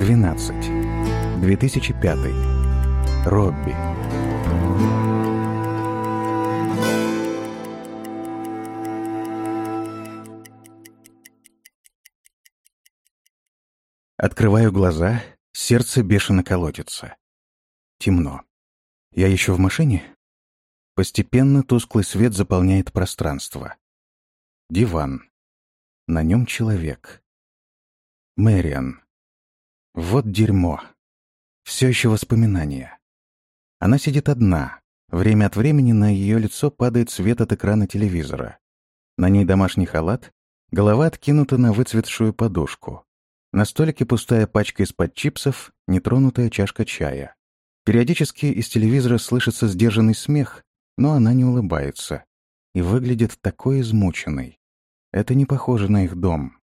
12. 2005. Робби. Открываю глаза, сердце бешено колотится. Темно. Я еще в машине? Постепенно тусклый свет заполняет пространство. Диван. На нем человек. Мэриан. Вот дерьмо. Все еще воспоминания. Она сидит одна. Время от времени на ее лицо падает свет от экрана телевизора. На ней домашний халат, голова откинута на выцветшую подушку. На столике пустая пачка из-под чипсов, нетронутая чашка чая. Периодически из телевизора слышится сдержанный смех, но она не улыбается. И выглядит такой измученной. Это не похоже на их дом.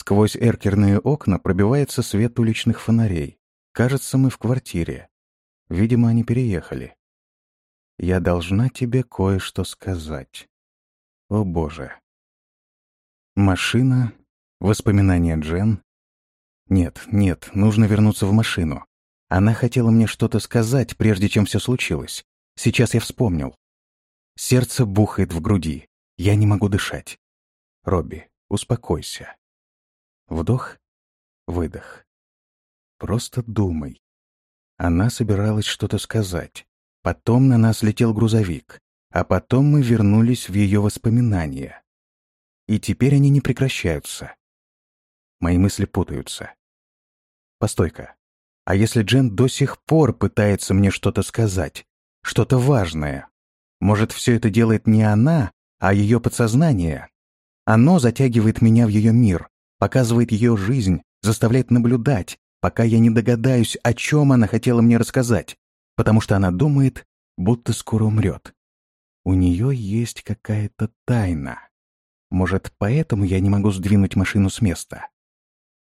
Сквозь эркерные окна пробивается свет уличных фонарей. Кажется, мы в квартире. Видимо, они переехали. Я должна тебе кое-что сказать. О, Боже. Машина, воспоминания Джен. Нет, нет, нужно вернуться в машину. Она хотела мне что-то сказать, прежде чем все случилось. Сейчас я вспомнил. Сердце бухает в груди. Я не могу дышать. Робби, успокойся. Вдох, выдох. Просто думай. Она собиралась что-то сказать. Потом на нас летел грузовик, а потом мы вернулись в ее воспоминания. И теперь они не прекращаются. Мои мысли путаются. Постой-ка. А если Джен до сих пор пытается мне что-то сказать, что-то важное? Может, все это делает не она, а ее подсознание? Оно затягивает меня в ее мир, показывает ее жизнь, заставляет наблюдать, пока я не догадаюсь, о чем она хотела мне рассказать, потому что она думает, будто скоро умрет. У нее есть какая-то тайна. Может, поэтому я не могу сдвинуть машину с места.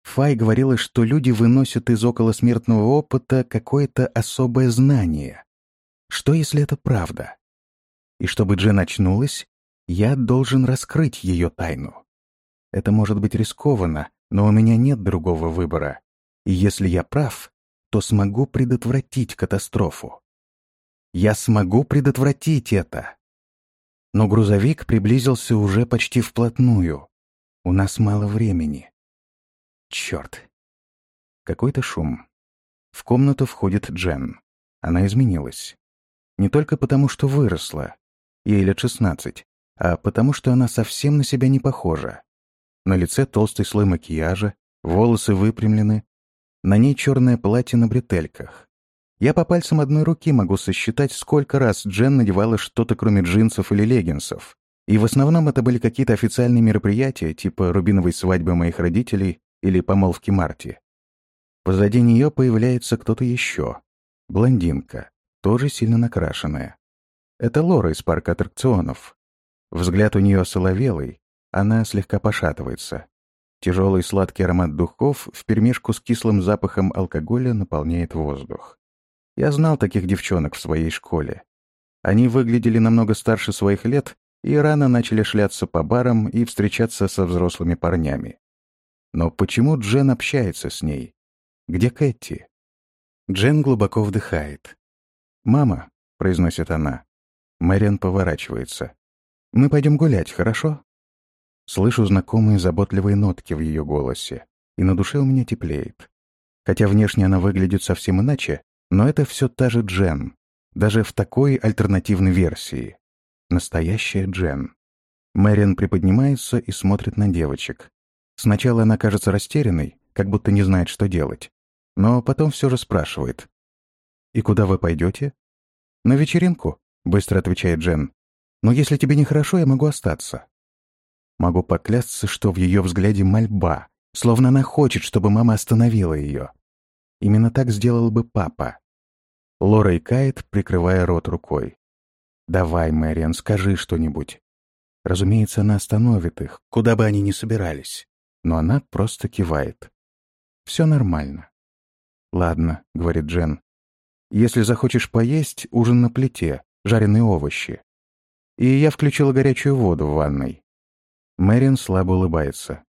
Фай говорила, что люди выносят из околосмертного опыта какое-то особое знание. Что, если это правда? И чтобы Джен очнулась, я должен раскрыть ее тайну. Это может быть рискованно, но у меня нет другого выбора. И если я прав, то смогу предотвратить катастрофу. Я смогу предотвратить это. Но грузовик приблизился уже почти вплотную. У нас мало времени. Черт. Какой-то шум. В комнату входит Джен. Она изменилась. Не только потому, что выросла, ей лет шестнадцать, а потому, что она совсем на себя не похожа. На лице толстый слой макияжа, волосы выпрямлены, на ней черное платье на бретельках. Я по пальцам одной руки могу сосчитать, сколько раз Джен надевала что-то кроме джинсов или леггинсов. И в основном это были какие-то официальные мероприятия, типа рубиновой свадьбы моих родителей или помолвки Марти. Позади нее появляется кто-то еще. Блондинка, тоже сильно накрашенная. Это Лора из парка аттракционов. Взгляд у нее соловелый, она слегка пошатывается. Тяжелый сладкий аромат духов вперемешку с кислым запахом алкоголя наполняет воздух. Я знал таких девчонок в своей школе. Они выглядели намного старше своих лет и рано начали шляться по барам и встречаться со взрослыми парнями. Но почему Джен общается с ней? Где Кэти? Джен глубоко вдыхает. «Мама», — произносит она. Мэриан поворачивается. «Мы пойдем гулять, хорошо?» Слышу знакомые заботливые нотки в ее голосе, и на душе у меня теплеет. Хотя внешне она выглядит совсем иначе, но это все та же Джен, даже в такой альтернативной версии. Настоящая Джен. Мэриан приподнимается и смотрит на девочек, Сначала она кажется растерянной, как будто не знает, что делать. Но потом все же спрашивает. «И куда вы пойдете?» «На вечеринку», — быстро отвечает Джен. «Но если тебе нехорошо, я могу остаться». Могу поклясться, что в ее взгляде мольба, словно она хочет, чтобы мама остановила ее. Именно так сделал бы папа. Лора икает, прикрывая рот рукой. «Давай, Мэриан, скажи что-нибудь». Разумеется, она остановит их, куда бы они ни собирались но она просто кивает. «Все нормально». «Ладно», — говорит Джен. «Если захочешь поесть, ужин на плите, жареные овощи». И я включила горячую воду в ванной. Мэрин слабо улыбается.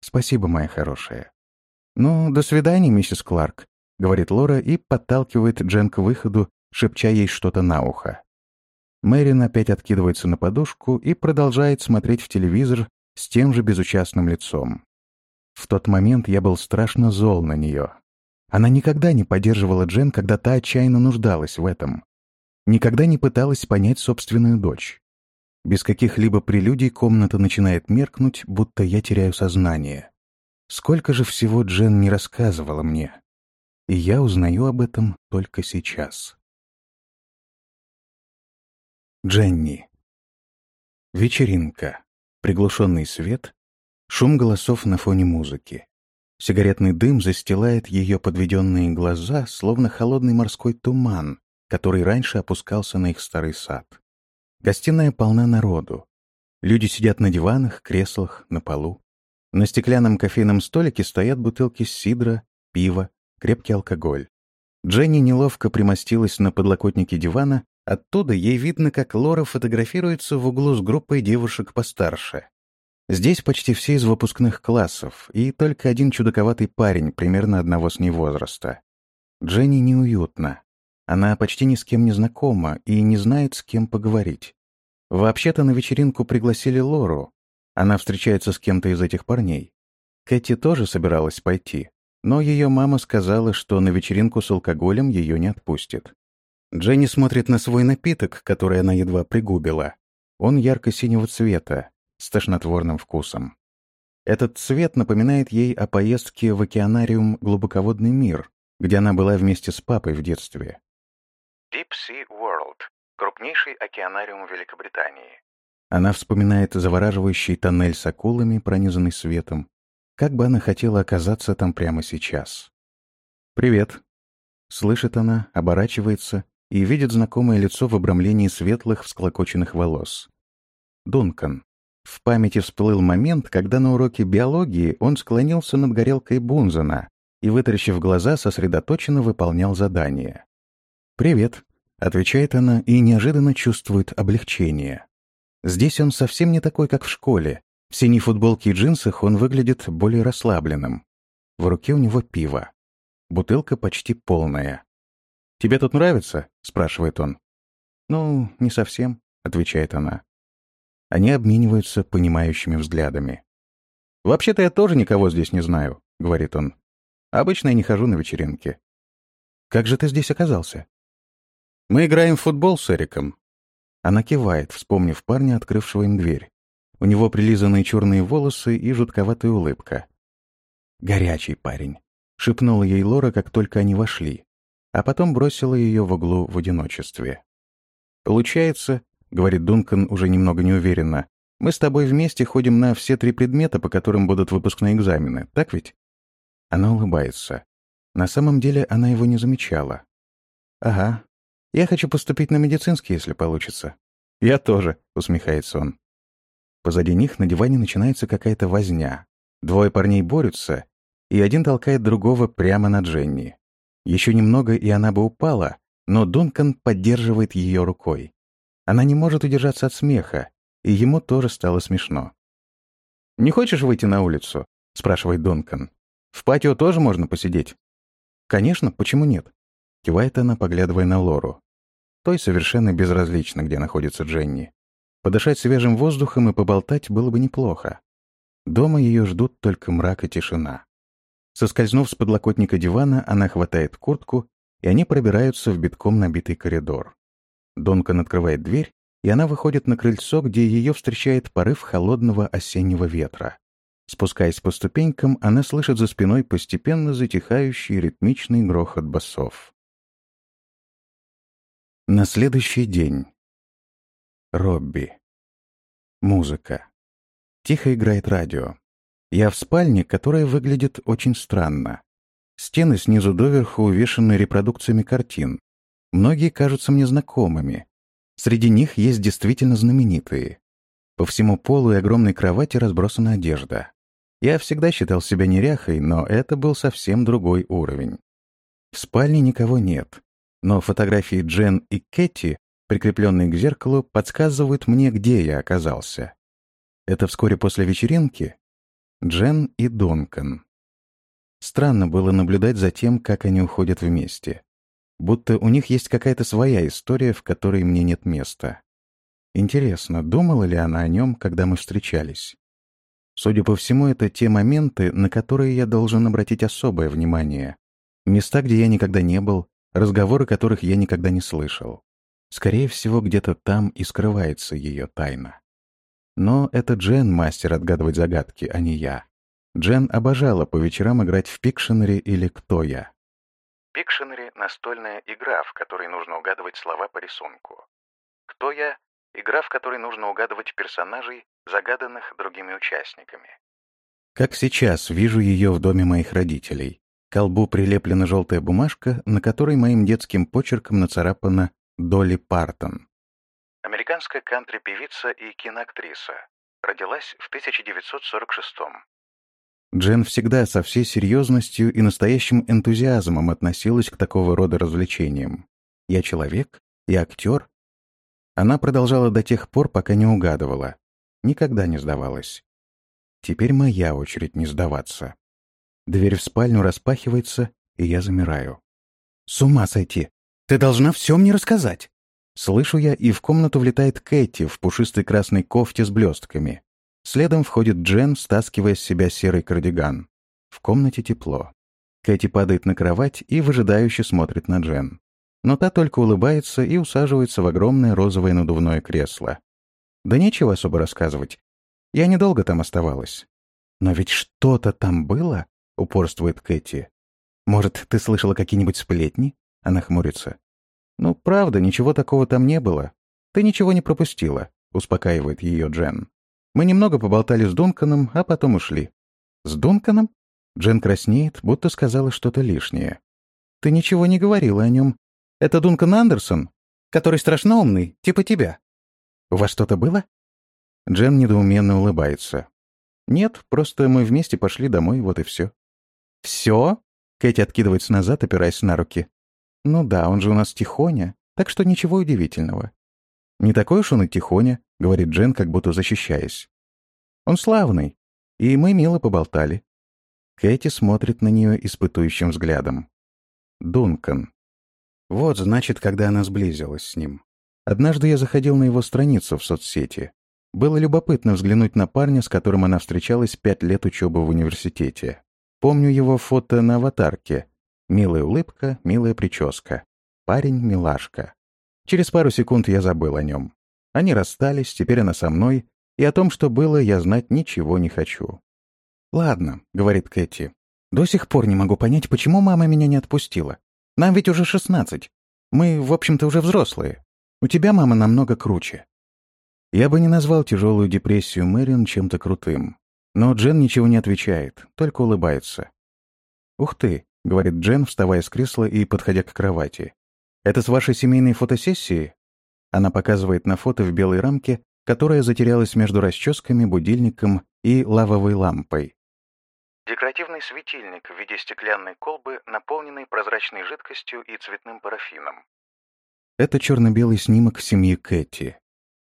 «Спасибо, моя хорошая». «Ну, до свидания, миссис Кларк», — говорит Лора и подталкивает Джен к выходу, шепча ей что-то на ухо. Мэрин опять откидывается на подушку и продолжает смотреть в телевизор с тем же безучастным лицом. В тот момент я был страшно зол на нее. Она никогда не поддерживала Джен, когда та отчаянно нуждалась в этом. Никогда не пыталась понять собственную дочь. Без каких-либо прелюдий комната начинает меркнуть, будто я теряю сознание. Сколько же всего Джен не рассказывала мне. И я узнаю об этом только сейчас. Дженни. Вечеринка. Приглушенный свет. Шум голосов на фоне музыки. Сигаретный дым застилает ее подведенные глаза, словно холодный морской туман, который раньше опускался на их старый сад. Гостиная полна народу. Люди сидят на диванах, креслах, на полу. На стеклянном кофейном столике стоят бутылки сидра, пива, крепкий алкоголь. Дженни неловко примостилась на подлокотнике дивана, оттуда ей видно, как Лора фотографируется в углу с группой девушек постарше. Здесь почти все из выпускных классов, и только один чудаковатый парень примерно одного с ней возраста. Дженни неуютно. Она почти ни с кем не знакома и не знает, с кем поговорить. Вообще-то на вечеринку пригласили Лору. Она встречается с кем-то из этих парней. Кэти тоже собиралась пойти, но ее мама сказала, что на вечеринку с алкоголем ее не отпустит. Дженни смотрит на свой напиток, который она едва пригубила. Он ярко-синего цвета, с тошнотворным вкусом. Этот цвет напоминает ей о поездке в океанариум «Глубоководный мир», где она была вместе с папой в детстве. Deep Sea World — крупнейший океанариум Великобритании. Она вспоминает завораживающий тоннель с акулами, пронизанный светом. Как бы она хотела оказаться там прямо сейчас. «Привет!» Слышит она, оборачивается и видит знакомое лицо в обрамлении светлых всклокоченных волос. Дункан. В памяти всплыл момент, когда на уроке биологии он склонился над горелкой Бунзена и, вытаращив глаза, сосредоточенно выполнял задание. «Привет», — отвечает она и неожиданно чувствует облегчение. Здесь он совсем не такой, как в школе. В синей футболке и джинсах он выглядит более расслабленным. В руке у него пиво. Бутылка почти полная. «Тебе тут нравится?» — спрашивает он. «Ну, не совсем», — отвечает она. Они обмениваются понимающими взглядами. «Вообще-то я тоже никого здесь не знаю», — говорит он. «Обычно я не хожу на вечеринки». «Как же ты здесь оказался?» «Мы играем в футбол с Эриком». Она кивает, вспомнив парня, открывшего им дверь. У него прилизанные черные волосы и жутковатая улыбка. «Горячий парень», — шепнула ей Лора, как только они вошли, а потом бросила ее в углу в одиночестве. «Получается, — говорит Дункан уже немного неуверенно, — мы с тобой вместе ходим на все три предмета, по которым будут выпускные экзамены, так ведь?» Она улыбается. На самом деле она его не замечала. «Ага, я хочу поступить на медицинский, если получится». «Я тоже», — усмехается он. Позади них на диване начинается какая-то возня. Двое парней борются, и один толкает другого прямо на Дженни. Еще немного, и она бы упала, но Дункан поддерживает ее рукой. Она не может удержаться от смеха, и ему тоже стало смешно. «Не хочешь выйти на улицу?» — спрашивает Дункан. «В патио тоже можно посидеть?» «Конечно, почему нет?» — кивает она, поглядывая на Лору. Той совершенно безразлично, где находится Дженни. Подышать свежим воздухом и поболтать было бы неплохо. Дома ее ждут только мрак и тишина. Соскользнув с подлокотника дивана, она хватает куртку, и они пробираются в битком набитый коридор. Донкан открывает дверь, и она выходит на крыльцо, где ее встречает порыв холодного осеннего ветра. Спускаясь по ступенькам, она слышит за спиной постепенно затихающий ритмичный грохот басов. На следующий день. Робби. Музыка. Тихо играет радио. Я в спальне, которая выглядит очень странно. Стены снизу доверху увешаны репродукциями картин. Многие кажутся мне знакомыми. Среди них есть действительно знаменитые. По всему полу и огромной кровати разбросана одежда. Я всегда считал себя неряхой, но это был совсем другой уровень. В спальне никого нет но фотографии Джен и Кэти, прикрепленные к зеркалу, подсказывают мне, где я оказался. Это вскоре после вечеринки? Джен и Донкан. Странно было наблюдать за тем, как они уходят вместе. Будто у них есть какая-то своя история, в которой мне нет места. Интересно, думала ли она о нем, когда мы встречались? Судя по всему, это те моменты, на которые я должен обратить особое внимание. Места, где я никогда не был, разговоры которых я никогда не слышал. Скорее всего, где-то там и скрывается ее тайна. Но это Джен мастер отгадывать загадки, а не я. Джен обожала по вечерам играть в Пикшенери или «Кто я?». Пикшенери — настольная игра, в которой нужно угадывать слова по рисунку. «Кто я?» — игра, в которой нужно угадывать персонажей, загаданных другими участниками. Как сейчас вижу ее в доме моих родителей. Колбу прилеплена желтая бумажка, на которой моим детским почерком нацарапано «Долли Партон». Американская кантри-певица и киноактриса. Родилась в 1946 -м. Джен всегда со всей серьезностью и настоящим энтузиазмом относилась к такого рода развлечениям. «Я человек? Я актер?» Она продолжала до тех пор, пока не угадывала. Никогда не сдавалась. Теперь моя очередь не сдаваться. Дверь в спальню распахивается, и я замираю. «С ума сойти! Ты должна все мне рассказать!» Слышу я, и в комнату влетает Кэти в пушистой красной кофте с блестками. Следом входит Джен, стаскивая с себя серый кардиган. В комнате тепло. Кэти падает на кровать и выжидающе смотрит на Джен. Но та только улыбается и усаживается в огромное розовое надувное кресло. Да нечего особо рассказывать. Я недолго там оставалась. Но ведь что-то там было, упорствует Кэти. Может, ты слышала какие-нибудь сплетни? Она хмурится. Ну, правда, ничего такого там не было. Ты ничего не пропустила, успокаивает ее Джен. Мы немного поболтали с Дунканом, а потом ушли. С Дунканом? Джен краснеет, будто сказала что-то лишнее. Ты ничего не говорила о нем. Это Дункан Андерсон, который страшно умный, типа тебя. «У вас что-то было?» Джен недоуменно улыбается. «Нет, просто мы вместе пошли домой, вот и все». «Все?» Кэти откидывается назад, опираясь на руки. «Ну да, он же у нас тихоня, так что ничего удивительного». «Не такой уж он и тихоня», — говорит Джен, как будто защищаясь. «Он славный, и мы мило поболтали». Кэти смотрит на нее испытующим взглядом. Дункан. Вот, значит, когда она сблизилась с ним. Однажды я заходил на его страницу в соцсети. Было любопытно взглянуть на парня, с которым она встречалась пять лет учебы в университете. Помню его фото на аватарке. Милая улыбка, милая прическа. Парень-милашка. Через пару секунд я забыл о нем. Они расстались, теперь она со мной, и о том, что было, я знать ничего не хочу. «Ладно», — говорит Кэти. «До сих пор не могу понять, почему мама меня не отпустила. Нам ведь уже шестнадцать. Мы, в общем-то, уже взрослые. У тебя мама намного круче». Я бы не назвал тяжелую депрессию Мэрин чем-то крутым. Но Джен ничего не отвечает, только улыбается. «Ух ты», — говорит Джен, вставая с кресла и подходя к кровати. «Это с вашей семейной фотосессии?» Она показывает на фото в белой рамке, которая затерялась между расческами, будильником и лавовой лампой. Декоративный светильник в виде стеклянной колбы, наполненный прозрачной жидкостью и цветным парафином. Это черно-белый снимок семьи Кэти.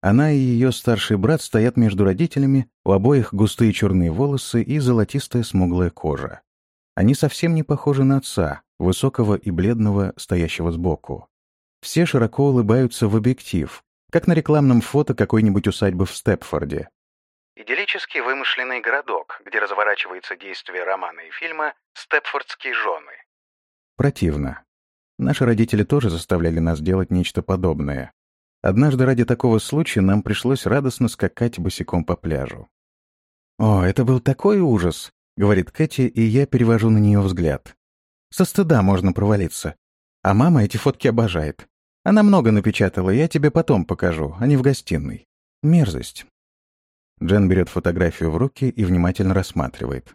Она и ее старший брат стоят между родителями, у обоих густые черные волосы и золотистая смуглая кожа. Они совсем не похожи на отца, высокого и бледного, стоящего сбоку. Все широко улыбаются в объектив, как на рекламном фото какой-нибудь усадьбы в Степфорде. Идиллический вымышленный городок, где разворачивается действие романа и фильма «Степфордские жены». Противно. Наши родители тоже заставляли нас делать нечто подобное. Однажды ради такого случая нам пришлось радостно скакать босиком по пляжу. «О, это был такой ужас!» — говорит Кэти, и я перевожу на нее взгляд. «Со стыда можно провалиться. А мама эти фотки обожает. Она много напечатала, я тебе потом покажу, а не в гостиной. Мерзость». Джен берет фотографию в руки и внимательно рассматривает.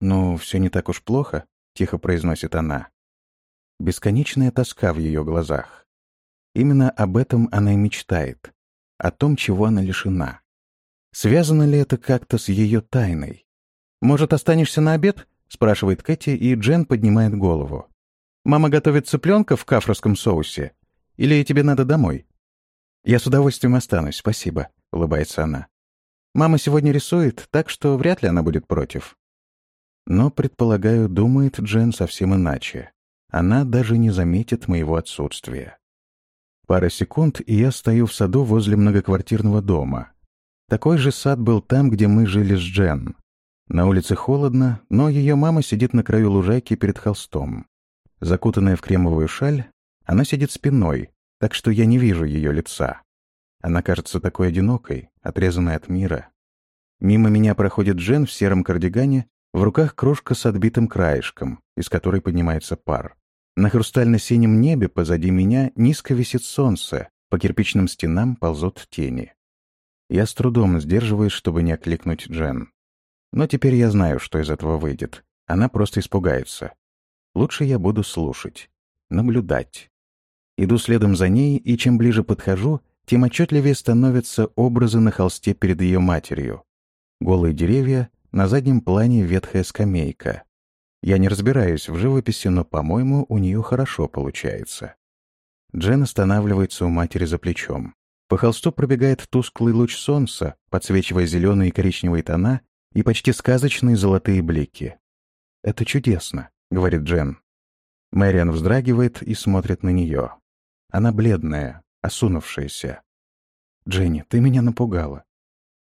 «Ну, все не так уж плохо», — тихо произносит она. Бесконечная тоска в ее глазах. Именно об этом она и мечтает. О том, чего она лишена. Связано ли это как-то с ее тайной? «Может, останешься на обед?» — спрашивает Кэти, и Джен поднимает голову. «Мама готовит цыпленка в кафрском соусе. Или тебе надо домой?» «Я с удовольствием останусь, спасибо», — улыбается она. «Мама сегодня рисует, так что вряд ли она будет против». Но, предполагаю, думает Джен совсем иначе. Она даже не заметит моего отсутствия. Пара секунд, и я стою в саду возле многоквартирного дома. Такой же сад был там, где мы жили с Джен. На улице холодно, но ее мама сидит на краю лужайки перед холстом. Закутанная в кремовую шаль, она сидит спиной, так что я не вижу ее лица. Она кажется такой одинокой, отрезанной от мира. Мимо меня проходит Джен в сером кардигане, в руках кружка с отбитым краешком, из которой поднимается пар. На хрустально-синем небе позади меня низко висит солнце, по кирпичным стенам ползут тени. Я с трудом сдерживаюсь, чтобы не окликнуть Джен. Но теперь я знаю, что из этого выйдет. Она просто испугается. Лучше я буду слушать, наблюдать. Иду следом за ней, и чем ближе подхожу, тем отчетливее становятся образы на холсте перед ее матерью. Голые деревья, на заднем плане ветхая скамейка. Я не разбираюсь в живописи, но, по-моему, у нее хорошо получается. Джен останавливается у матери за плечом. По холсту пробегает тусклый луч солнца, подсвечивая зеленые и коричневые тона и почти сказочные золотые блики. «Это чудесно», — говорит Джен. Мэриан вздрагивает и смотрит на нее. Она бледная, осунувшаяся. «Дженни, ты меня напугала».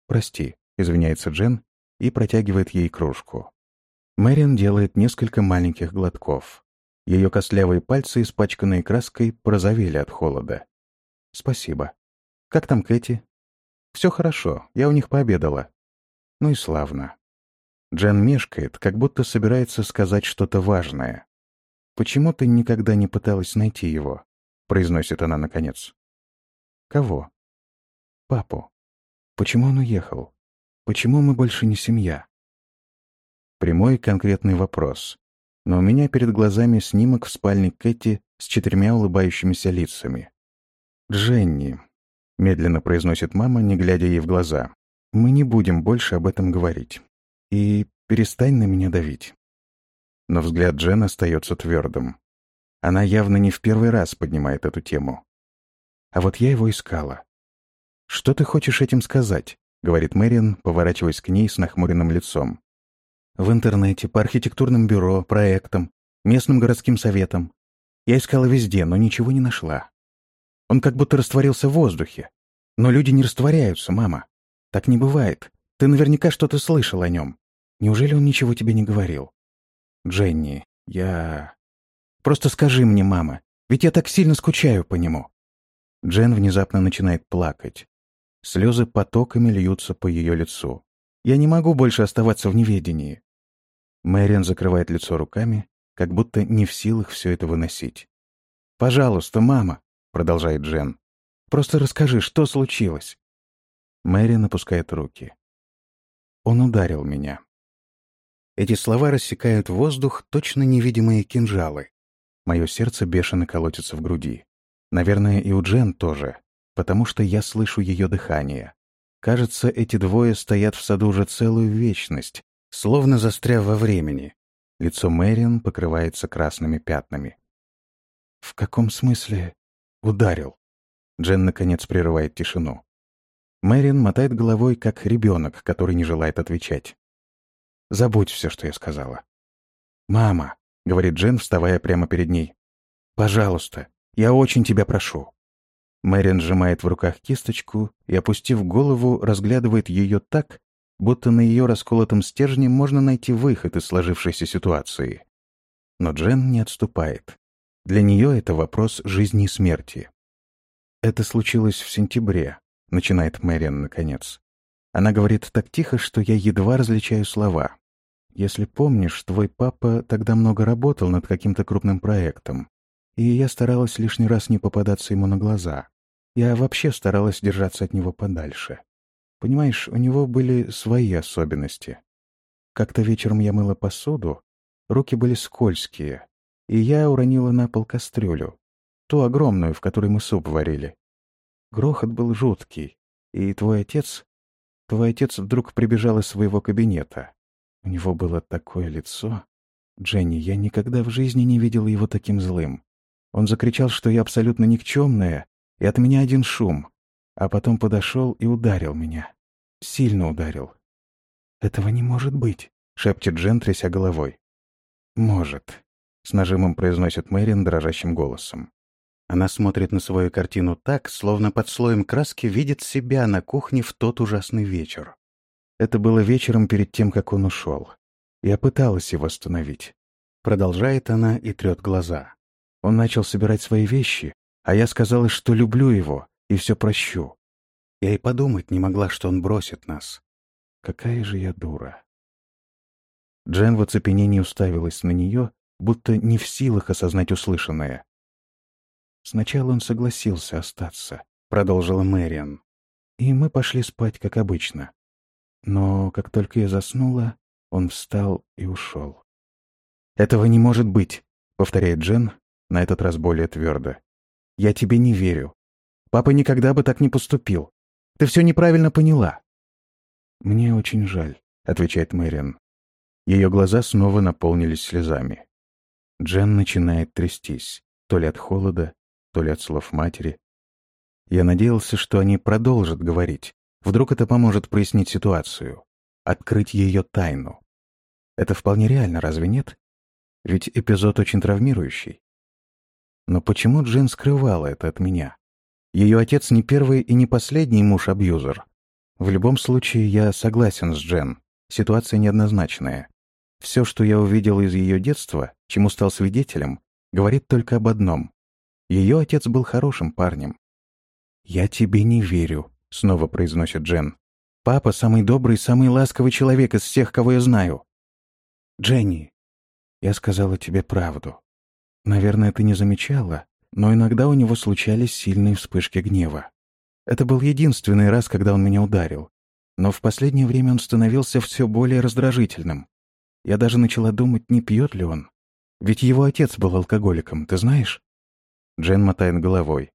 «Прости», — извиняется Джен и протягивает ей кружку. Мэриан делает несколько маленьких глотков. Ее костлявые пальцы, испачканные краской, порозовели от холода. «Спасибо. Как там Кэти?» «Все хорошо, я у них пообедала. Ну и славно. Джен мешкает, как будто собирается сказать что-то важное. «Почему ты никогда не пыталась найти его?» — произносит она наконец. «Кого?» «Папу. Почему он уехал? Почему мы больше не семья?» Прямой конкретный вопрос. Но у меня перед глазами снимок в спальне Кэти с четырьмя улыбающимися лицами. «Дженни», — медленно произносит мама, не глядя ей в глаза. Мы не будем больше об этом говорить. И перестань на меня давить. Но взгляд Джен остается твердым. Она явно не в первый раз поднимает эту тему. А вот я его искала. «Что ты хочешь этим сказать?» — говорит Мэриан, поворачиваясь к ней с нахмуренным лицом. «В интернете, по архитектурным бюро, проектам, местным городским советам. Я искала везде, но ничего не нашла. Он как будто растворился в воздухе. Но люди не растворяются, мама. Так не бывает. Ты наверняка что-то слышал о нем. Неужели он ничего тебе не говорил? Дженни, я... Просто скажи мне, мама, ведь я так сильно скучаю по нему. Джен внезапно начинает плакать. Слезы потоками льются по ее лицу. Я не могу больше оставаться в неведении. Мэриан закрывает лицо руками, как будто не в силах все это выносить. «Пожалуйста, мама», — продолжает Джен, — «просто расскажи, что случилось. Мэри напускает руки. Он ударил меня. Эти слова рассекают воздух, точно невидимые кинжалы. Мое сердце бешено колотится в груди. Наверное, и у Джен тоже, потому что я слышу ее дыхание. Кажется, эти двое стоят в саду уже целую вечность, словно застряв во времени. Лицо Мэриан покрывается красными пятнами. «В каком смысле ударил?» Джен, наконец, прерывает тишину. Мэрин мотает головой, как ребенок, который не желает отвечать. «Забудь все, что я сказала». «Мама», — говорит Джен, вставая прямо перед ней. «Пожалуйста, я очень тебя прошу». Мэрин сжимает в руках кисточку и, опустив голову, разглядывает ее так, будто на ее расколотом стержне можно найти выход из сложившейся ситуации. Но Джен не отступает. Для нее это вопрос жизни и смерти. Это случилось в сентябре, — начинает Мэриан наконец. Она говорит так тихо, что я едва различаю слова. «Если помнишь, твой папа тогда много работал над каким-то крупным проектом, и я старалась лишний раз не попадаться ему на глаза. Я вообще старалась держаться от него подальше. Понимаешь, у него были свои особенности. Как-то вечером я мыла посуду, руки были скользкие, и я уронила на пол кастрюлю, ту огромную, в которой мы суп варили. Грохот был жуткий, и твой отец... Твой отец вдруг прибежал из своего кабинета. У него было такое лицо. Дженни, я никогда в жизни не видел его таким злым. Он закричал, что я абсолютно никчемная, и от меня один шум. А потом подошел и ударил меня. Сильно ударил. «Этого не может быть», — шепчет Джен, тряся головой. «Может», — с нажимом произносит Мэрин дрожащим голосом. Она смотрит на свою картину так, словно под слоем краски видит себя на кухне в тот ужасный вечер. Это было вечером перед тем, как он ушел. Я пыталась его остановить. Продолжает она и трет глаза. Он начал собирать свои вещи, а я сказала, что люблю его и все прощу. Я и подумать не могла, что он бросит нас. Какая же я дура. Джен в оцепенении уставилась на нее, будто не в силах осознать услышанное. «Сначала он согласился остаться», — продолжила Мэриан. «И мы пошли спать, как обычно. Но как только я заснула, он встал и ушел». «Этого не может быть», — повторяет Джен, на этот раз более твердо. «Я тебе не верю. Папа никогда бы так не поступил. Ты все неправильно поняла». «Мне очень жаль», — отвечает Мэриан. Ее глаза снова наполнились слезами. Джен начинает трястись, то ли от холода, то ли от слов матери. Я надеялся, что они продолжат говорить. Вдруг это поможет прояснить ситуацию, открыть ее тайну. Это вполне реально, разве нет? Ведь эпизод очень травмирующий. Но почему Джен скрывала это от меня? Ее отец не первый и не последний муж-абьюзер. В любом случае, я согласен с Джен. Ситуация неоднозначная. Все, что я увидел из ее детства, чему стал свидетелем, говорит только об одном. Ее отец был хорошим парнем. «Я тебе не верю», — снова произносит Джен. «Папа — самый добрый, самый ласковый человек из всех, кого я знаю». «Дженни, я сказала тебе правду. Наверное, ты не замечала, но иногда у него случались сильные вспышки гнева. Это был единственный раз, когда он меня ударил. Но в последнее время он становился все более раздражительным. Я даже начала думать, не пьет ли он. Ведь его отец был алкоголиком, ты знаешь? Джен мотает головой.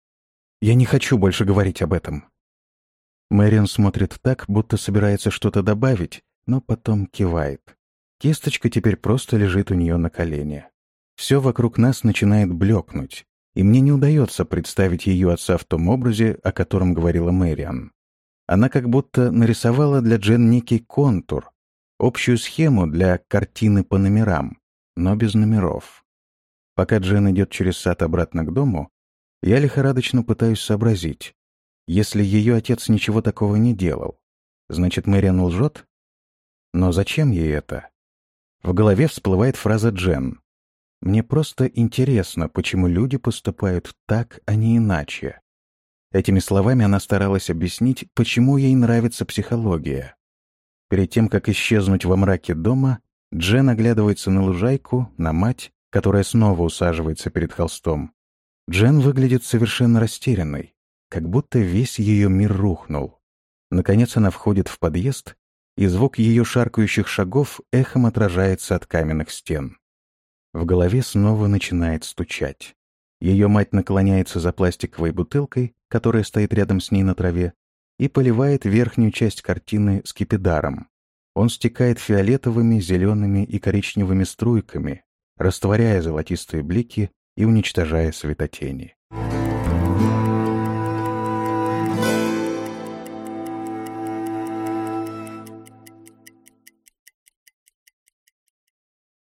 Я не хочу больше говорить об этом. Мэриан смотрит так, будто собирается что-то добавить, но потом кивает. Кисточка теперь просто лежит у нее на колене. Все вокруг нас начинает блекнуть, и мне не удается представить ее отца в том образе, о котором говорила Мэриан. Она как будто нарисовала для Джен некий контур, общую схему для картины по номерам, но без номеров. Пока Джен идет через сад обратно к дому, я лихорадочно пытаюсь сообразить. Если ее отец ничего такого не делал, значит, Мэриан лжет? Но зачем ей это? В голове всплывает фраза Джен. «Мне просто интересно, почему люди поступают так, а не иначе». Этими словами она старалась объяснить, почему ей нравится психология. Перед тем, как исчезнуть во мраке дома, Джен оглядывается на лужайку, на мать, которая снова усаживается перед холстом. Джен выглядит совершенно растерянной, как будто весь ее мир рухнул. Наконец она входит в подъезд, и звук ее шаркающих шагов эхом отражается от каменных стен. В голове снова начинает стучать. Ее мать наклоняется за пластиковой бутылкой, которая стоит рядом с ней на траве, и поливает верхнюю часть картины скипидаром. Он стекает фиолетовыми, зелеными и коричневыми струйками, растворяя золотистые блики и уничтожая светотени.